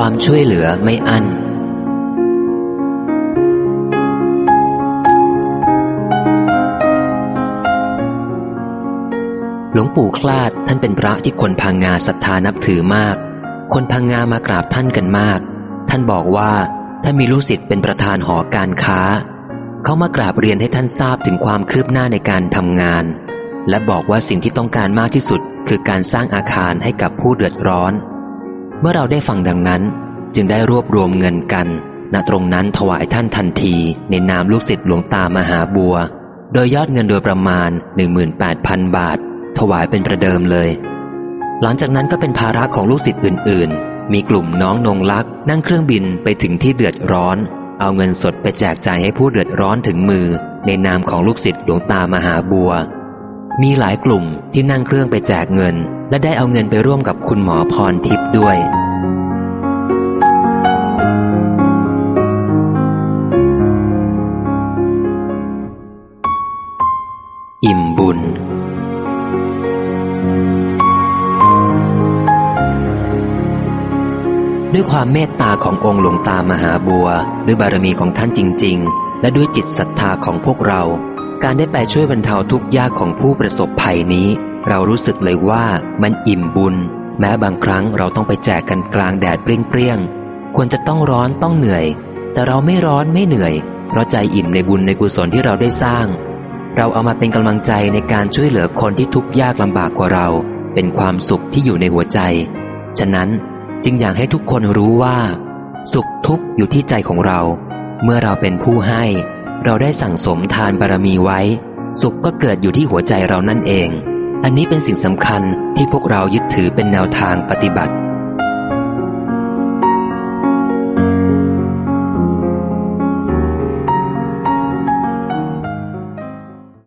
ความช่วยเหลือไม่อั้นหลวงปู่คลาดท่านเป็นพระที่คนพังงาศรัทธานับถือมาก คนพังงามากราบท่านกันมาก ท่านบอกว่าถ้านมีลูกศิษย์เป็นประธานหอการค้า เขามากราบเรียนให้ท่านทราบถึงความคืบหน้าในการทำงาน และบอกว่าสิ่งที่ต้องการมากที่สุด คือการสร้างอาคารให้กับผู้เดือดร้อน มื่อเราได้ฟังดังนั้น จึงได้รวบรวมเงินกันณตรงนั้นถวายท่านทันทีในนามลูกศิษย์หลวงตามหาบัว โดยยอดเงินโดยประมาณ 18,000 บาท ถวายเป็นประเดิมเลย หลังจากนั้นก็เป็นภาระของลูกศิษย์อื่น ๆ มีกลุ่มน้องนงลักษ์นั่งเครื่องบินไปถึงที่เดือดร้อน เอาเงินสดไปแจกจ่ายให้ผู้เดือดร้อนถึงมือ ในนามของลูกศิษย์หลวงตามหาบัว มีหลายกลุ่มที่นั่งเครื่องไปแจกเงิน และได้เอาเงินไปร่วมกับคุณหมอพรทิพย์ด้วย บุญ ด้วยความเมตตาขององค์หลวงตามหาบัว ด้วยบารมีของท่านจริง ๆ และด้วยจิตศรัทธาของพวกเรา การได้ไปช่วยบรรเทาทุกข์ยากของผู้ประสบภัยนี้ เรารู้สึกเลยว่ามันอิ่มบุญ แม้บางครั้งเราต้องไปแจกกันกลางแดดเปรี้ยงๆควรจะต้องร้อนต้องเหนื่อย แต่เราไม่ร้อนไม่เหนื่อย เพราะใจอิ่มในบุญในกุศลที่เราได้สร้าง เราเอามาเป็นกำลังใจในการช่วยเหลือคนที่ทุกข์ยากลำบากกว่าเรา เป็นความสุขที่อยู่ในหัวใจ ฉะนั้นจึงอยากให้ทุกคนรู้ว่า สุขทุกข์อยู่ที่ใจของเรา เมื่อเราเป็นผู้ให้ เราได้สั่งสมทานบารมีไว้ สุขก็เกิดอยู่ที่หัวใจเรานั่นเอง อันนี้เป็นสิ่งสำคัญที่พวกเรายึดถือเป็นแนวทางปฏิบัติ